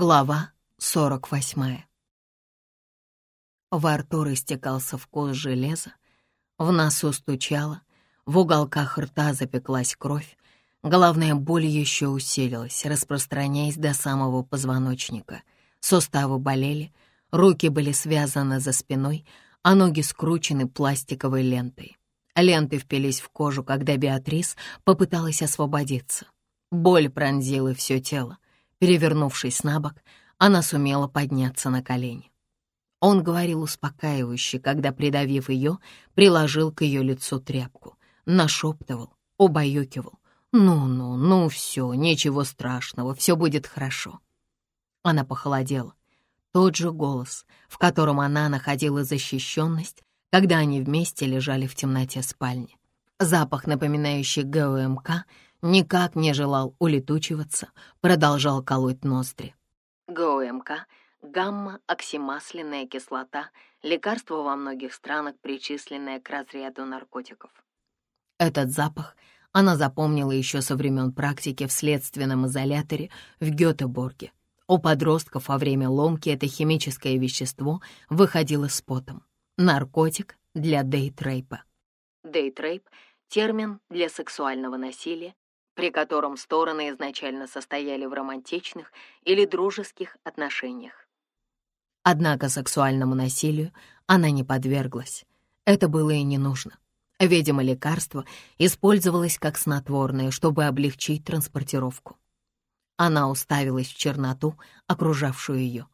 Глава 48 Во рту растекался вкус железа, в носу стучало, в уголках рта запеклась кровь, головная боль еще усилилась, распространяясь до самого позвоночника. Суставы болели, руки были связаны за спиной, а ноги скручены пластиковой лентой. Ленты впились в кожу, когда Беатрис попыталась освободиться. Боль пронзила все тело. Перевернувшись на бок, она сумела подняться на колени. Он говорил успокаивающе, когда, придавив ее, приложил к ее лицу тряпку. Нашептывал, убаюкивал. «Ну-ну, ну все, ничего страшного, все будет хорошо». Она похолодела. Тот же голос, в котором она находила защищенность, когда они вместе лежали в темноте спальни. Запах, напоминающий ГОМК, никак не желал улетучиваться, продолжал колоть ноздри. ГОМК — гамма-оксимасляная кислота, лекарство во многих странах, причисленное к разряду наркотиков. Этот запах она запомнила еще со времен практики в следственном изоляторе в Гетеборге. У подростков во время ломки это химическое вещество выходило с потом. Наркотик для дейтрейпа. Дейтрейп — термин для сексуального насилия, при котором стороны изначально состояли в романтичных или дружеских отношениях. Однако сексуальному насилию она не подверглась. Это было и не нужно. Видимо, лекарство использовалось как снотворное, чтобы облегчить транспортировку. Она уставилась в черноту, окружавшую ее.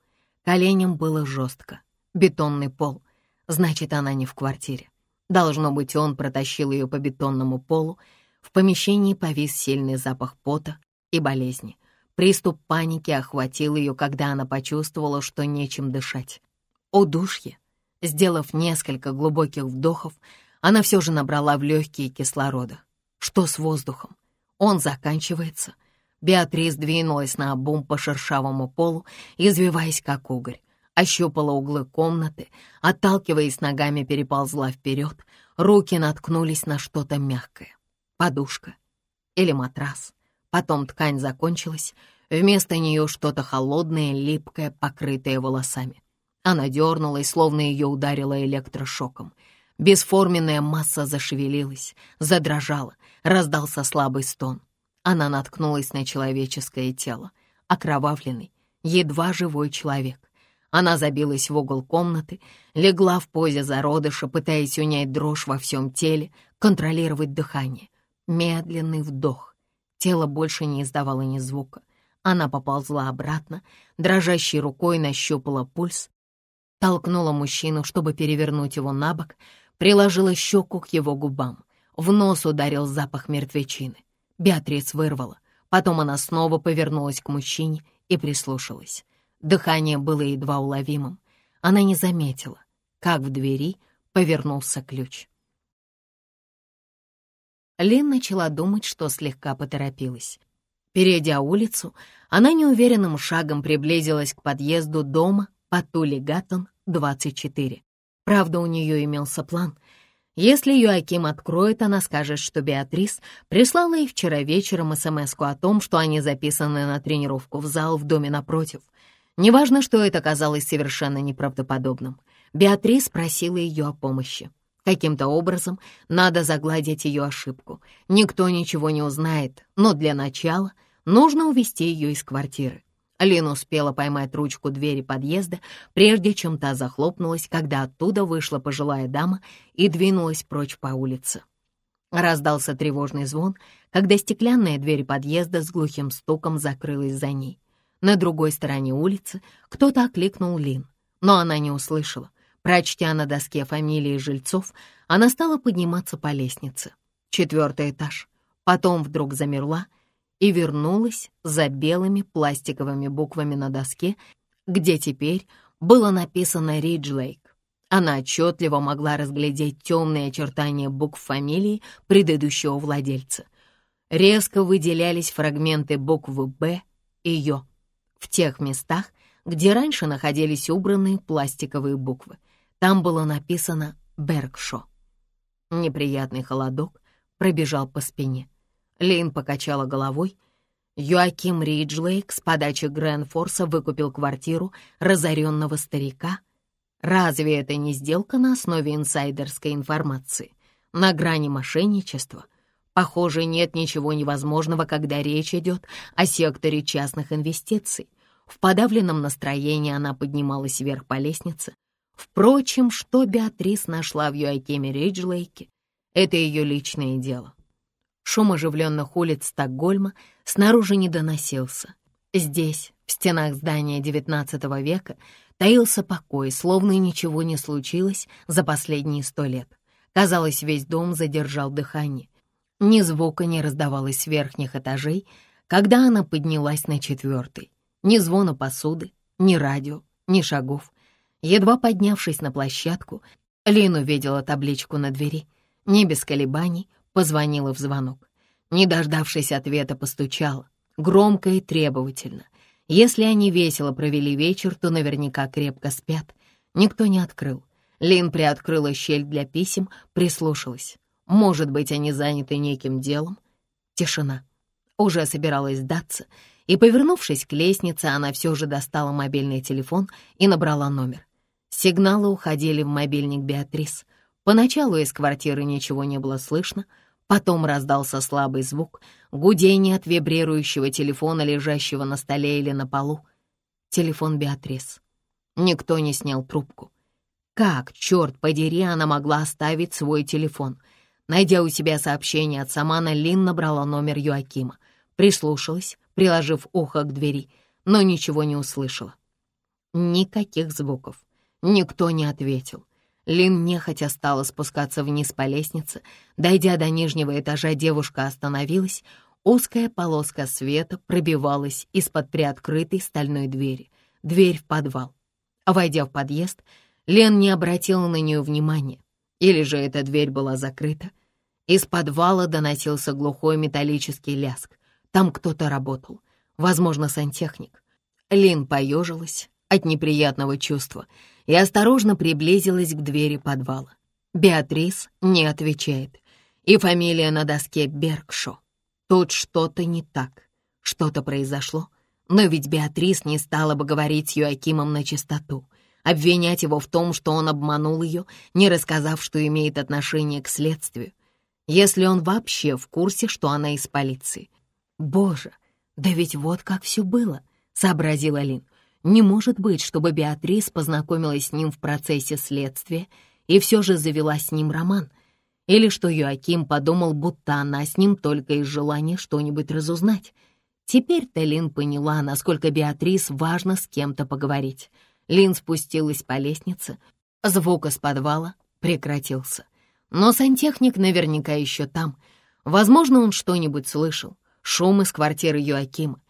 Коленям было жестко. Бетонный пол. Значит, она не в квартире. Должно быть, он протащил ее по бетонному полу в помещении повис сильный запах пота и болезни. Приступ паники охватил ее, когда она почувствовала, что нечем дышать. Удушье. Сделав несколько глубоких вдохов, она все же набрала в легкие кислорода. Что с воздухом? Он заканчивается. Беатрис двинулась на обум по шершавому полу, извиваясь как угорь. Ощупала углы комнаты, отталкиваясь ногами, переползла вперед. Руки наткнулись на что-то мягкое подушка или матрас. Потом ткань закончилась, вместо нее что-то холодное, липкое, покрытое волосами. Она дернулась, словно ее ударило электрошоком. Бесформенная масса зашевелилась, задрожала, раздался слабый стон. Она наткнулась на человеческое тело, окровавленный, едва живой человек. Она забилась в угол комнаты, легла в позе зародыша, пытаясь унять дрожь во всем теле, контролировать дыхание. Медленный вдох. Тело больше не издавало ни звука. Она поползла обратно, дрожащей рукой нащупала пульс, толкнула мужчину, чтобы перевернуть его на бок, приложила щеку к его губам. В нос ударил запах мертвечины. Беатрис вырвала. Потом она снова повернулась к мужчине и прислушалась. Дыхание было едва уловимым. Она не заметила, как в двери повернулся ключ. Лин начала думать, что слегка поторопилась. Перейдя улицу, она неуверенным шагом приблизилась к подъезду дома по Тули Гаттон, 24. Правда, у нее имелся план. Если Юаким откроет, она скажет, что Беатрис прислала ей вчера вечером смс о том, что они записаны на тренировку в зал в доме напротив. Неважно, что это казалось совершенно неправдоподобным. Беатрис просила ее о помощи. Каким-то образом надо загладить ее ошибку. Никто ничего не узнает, но для начала нужно увести ее из квартиры. Лин успела поймать ручку двери подъезда, прежде чем та захлопнулась, когда оттуда вышла пожилая дама и двинулась прочь по улице. Раздался тревожный звон, когда стеклянная дверь подъезда с глухим стуком закрылась за ней. На другой стороне улицы кто-то окликнул Лин, но она не услышала. Прочтя на доске фамилии жильцов, она стала подниматься по лестнице. Четвертый этаж. Потом вдруг замерла и вернулась за белыми пластиковыми буквами на доске, где теперь было написано «Риджлейк». Она отчетливо могла разглядеть темные очертания букв фамилии предыдущего владельца. Резко выделялись фрагменты буквы «Б» и «Ё» в тех местах, где раньше находились убранные пластиковые буквы. Там было написано «Бергшо». Неприятный холодок пробежал по спине. Лин покачала головой. Юаким Риджлейк с подачи Грэнфорса выкупил квартиру разоренного старика. Разве это не сделка на основе инсайдерской информации? На грани мошенничества? Похоже, нет ничего невозможного, когда речь идет о секторе частных инвестиций. В подавленном настроении она поднималась вверх по лестнице. Впрочем, что Беатрис нашла в Юакеме Риджлейке, это ее личное дело. Шум оживленных улиц Стокгольма снаружи не доносился. Здесь, в стенах здания XIX века, таился покой, словно ничего не случилось за последние сто лет. Казалось, весь дом задержал дыхание. Ни звука не раздавалось с верхних этажей, когда она поднялась на четвертый. Ни звона посуды, ни радио, ни шагов. Едва поднявшись на площадку, Лин увидела табличку на двери. Не без колебаний позвонила в звонок. Не дождавшись ответа, постучала. Громко и требовательно. Если они весело провели вечер, то наверняка крепко спят. Никто не открыл. Лин приоткрыла щель для писем, прислушалась. Может быть, они заняты неким делом? Тишина. Уже собиралась сдаться, и, повернувшись к лестнице, она все же достала мобильный телефон и набрала номер. Сигналы уходили в мобильник Беатрис. Поначалу из квартиры ничего не было слышно, потом раздался слабый звук, гудение от вибрирующего телефона, лежащего на столе или на полу. Телефон Беатрис. Никто не снял трубку. Как, черт подери, она могла оставить свой телефон? Найдя у себя сообщение от Самана, Лин набрала номер Юакима, прислушалась, приложив ухо к двери, но ничего не услышала. Никаких звуков. Никто не ответил. Лин нехотя стала спускаться вниз по лестнице. Дойдя до нижнего этажа, девушка остановилась. Узкая полоска света пробивалась из-под приоткрытой стальной двери. Дверь в подвал. Войдя в подъезд, Лен не обратила на нее внимания. Или же эта дверь была закрыта? Из подвала доносился глухой металлический ляск. Там кто-то работал. Возможно, сантехник. Лин поежилась от неприятного чувства — и осторожно приблизилась к двери подвала. Беатрис не отвечает, и фамилия на доске Бергшо. Тут что-то не так, что-то произошло, но ведь Беатрис не стала бы говорить с Юакимом на чистоту, обвинять его в том, что он обманул ее, не рассказав, что имеет отношение к следствию, если он вообще в курсе, что она из полиции. «Боже, да ведь вот как все было», — сообразила Лин. Не может быть, чтобы Беатрис познакомилась с ним в процессе следствия и все же завела с ним роман. Или что Юаким подумал, будто она с ним только из желания что-нибудь разузнать. Теперь-то Лин поняла, насколько Беатрис важно с кем-то поговорить. Лин спустилась по лестнице. Звук из подвала прекратился. Но сантехник наверняка еще там. Возможно, он что-нибудь слышал. Шум из квартиры Юакима.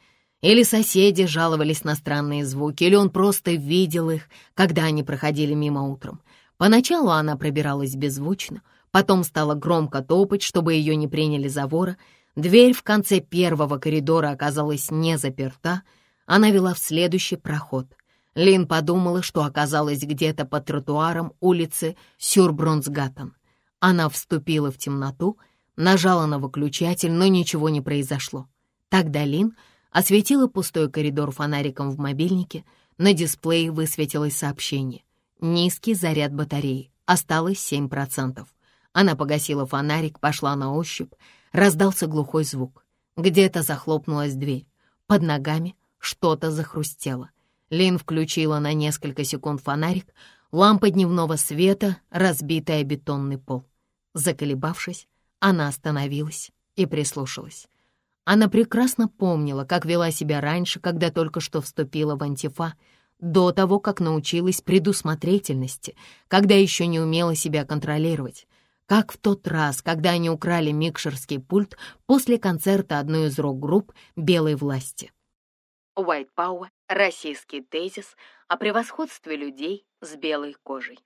Или соседи жаловались на странные звуки, или он просто видел их, когда они проходили мимо утром. Поначалу она пробиралась беззвучно, потом стала громко топать, чтобы ее не приняли за вора. Дверь в конце первого коридора оказалась не заперта, она вела в следующий проход. Лин подумала, что оказалась где-то под тротуаром улицы Сюрбронсгаттен. Она вступила в темноту, нажала на выключатель, но ничего не произошло. Тогда Лин осветила пустой коридор фонариком в мобильнике, на дисплее высветилось сообщение. Низкий заряд батареи, осталось 7%. Она погасила фонарик, пошла на ощупь, раздался глухой звук. Где-то захлопнулась дверь. Под ногами что-то захрустело. Лин включила на несколько секунд фонарик, лампа дневного света, разбитая бетонный пол. Заколебавшись, она остановилась и прислушалась. Она прекрасно помнила, как вела себя раньше, когда только что вступила в антифа, до того, как научилась предусмотрительности, когда еще не умела себя контролировать. Как в тот раз, когда они украли микшерский пульт после концерта одной из рок-групп «Белой власти». White Power — российский тезис о превосходстве людей с белой кожей.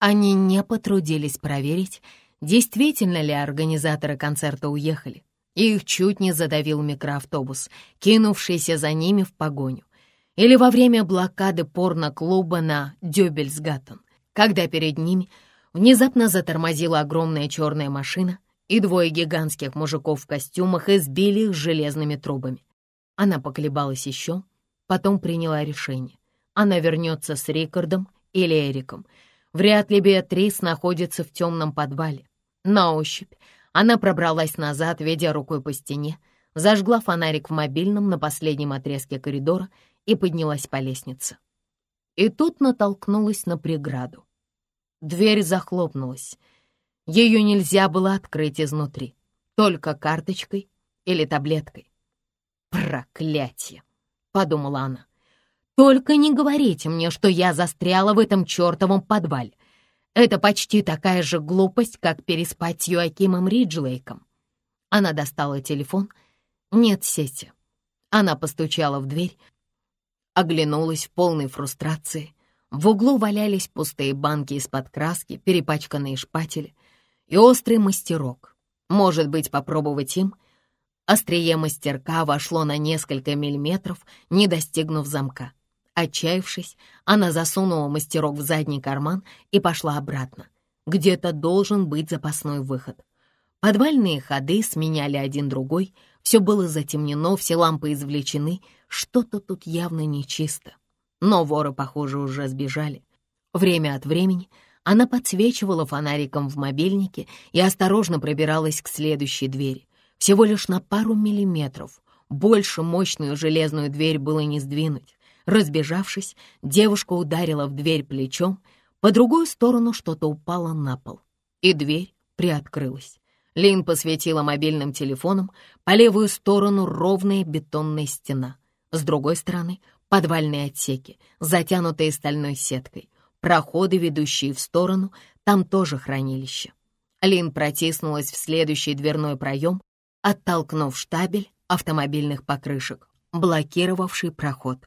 Они не потрудились проверить, действительно ли организаторы концерта уехали. Их чуть не задавил микроавтобус, кинувшийся за ними в погоню. Или во время блокады порно-клуба на Дюбельсгаттен, когда перед ними внезапно затормозила огромная черная машина, и двое гигантских мужиков в костюмах избили их железными трубами. Она поколебалась еще, потом приняла решение. Она вернется с Рикардом или Эриком. Вряд ли Беатрис находится в темном подвале. На ощупь она пробралась назад, ведя рукой по стене, зажгла фонарик в мобильном на последнем отрезке коридора и поднялась по лестнице. И тут натолкнулась на преграду. Дверь захлопнулась. Ее нельзя было открыть изнутри, только карточкой или таблеткой. «Проклятие!» — подумала она. «Только не говорите мне, что я застряла в этом чертовом подвале. Это почти такая же глупость, как переспать с Юакимом Риджлейком». Она достала телефон. Нет сети. Она постучала в дверь, оглянулась в полной фрустрации. В углу валялись пустые банки из-под краски, перепачканные шпатели и острый мастерок. Может быть, попробовать им? Острие мастерка вошло на несколько миллиметров, не достигнув замка. Отчаявшись, она засунула мастерок в задний карман и пошла обратно. Где-то должен быть запасной выход. Подвальные ходы сменяли один другой, все было затемнено, все лампы извлечены, что-то тут явно нечисто. Но воры, похоже, уже сбежали. Время от времени она подсвечивала фонариком в мобильнике и осторожно пробиралась к следующей двери. Всего лишь на пару миллиметров. Больше мощную железную дверь было не сдвинуть. Разбежавшись, девушка ударила в дверь плечом, по другую сторону что-то упало на пол, и дверь приоткрылась. Лин посветила мобильным телефоном, по левую сторону ровная бетонная стена. С другой стороны — подвальные отсеки, затянутые стальной сеткой. Проходы, ведущие в сторону, там тоже хранилище. Лин протиснулась в следующий дверной проем, оттолкнув штабель автомобильных покрышек, блокировавший проход.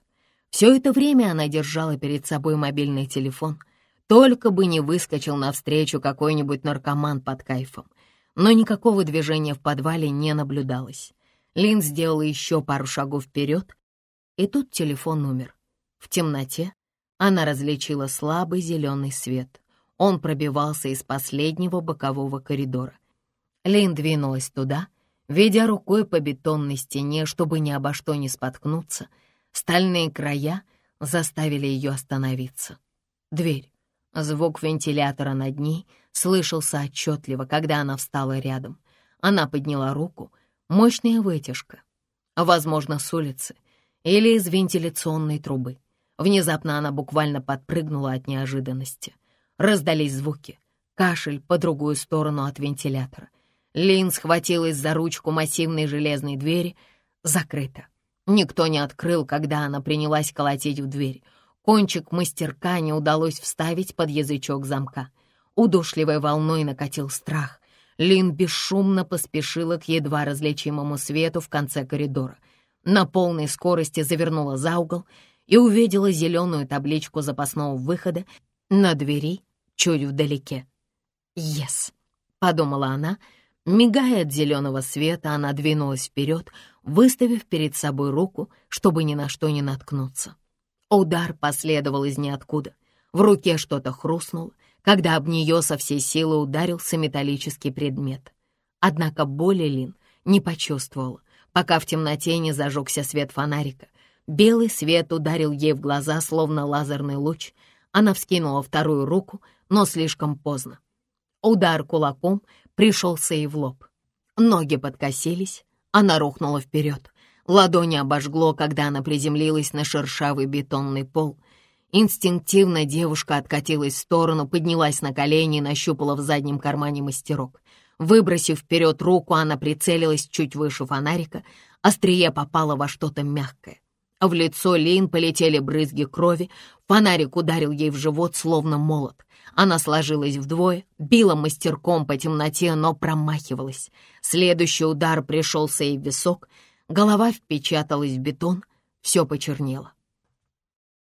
Все это время она держала перед собой мобильный телефон, только бы не выскочил навстречу какой-нибудь наркоман под кайфом. Но никакого движения в подвале не наблюдалось. Лин сделала еще пару шагов вперед, и тут телефон умер. В темноте она различила слабый зеленый свет. Он пробивался из последнего бокового коридора. Лин двинулась туда, ведя рукой по бетонной стене, чтобы ни обо что не споткнуться. Стальные края заставили ее остановиться. Дверь. Звук вентилятора над ней слышался отчетливо, когда она встала рядом. Она подняла руку. Мощная вытяжка. Возможно, с улицы или из вентиляционной трубы. Внезапно она буквально подпрыгнула от неожиданности. Раздались звуки. Кашель по другую сторону от вентилятора. Лин схватилась за ручку массивной железной двери. Закрыто. Никто не открыл, когда она принялась колотить в дверь. Кончик мастерка не удалось вставить под язычок замка. Удушливой волной накатил страх. Лин бесшумно поспешила к едва различимому свету в конце коридора. На полной скорости завернула за угол и увидела зеленую табличку запасного выхода на двери чуть вдалеке. «Ес», — подумала она, мигая от зеленого света, она двинулась вперед, выставив перед собой руку, чтобы ни на что не наткнуться. Удар последовал из ниоткуда. В руке что-то хрустнуло, когда об нее со всей силы ударился металлический предмет. Однако боли Лин не почувствовала, пока в темноте не зажегся свет фонарика, Белый свет ударил ей в глаза, словно лазерный луч. Она вскинула вторую руку, но слишком поздно. Удар кулаком пришелся ей в лоб. Ноги подкосились, она рухнула вперед. Ладони обожгло, когда она приземлилась на шершавый бетонный пол. Инстинктивно девушка откатилась в сторону, поднялась на колени и нащупала в заднем кармане мастерок. Выбросив вперед руку, она прицелилась чуть выше фонарика. Острие попало во что-то мягкое. В лицо Лин полетели брызги крови, фонарик ударил ей в живот, словно молот. Она сложилась вдвое, била мастерком по темноте, но промахивалась. Следующий удар пришелся ей в висок, голова впечаталась в бетон, все почернело.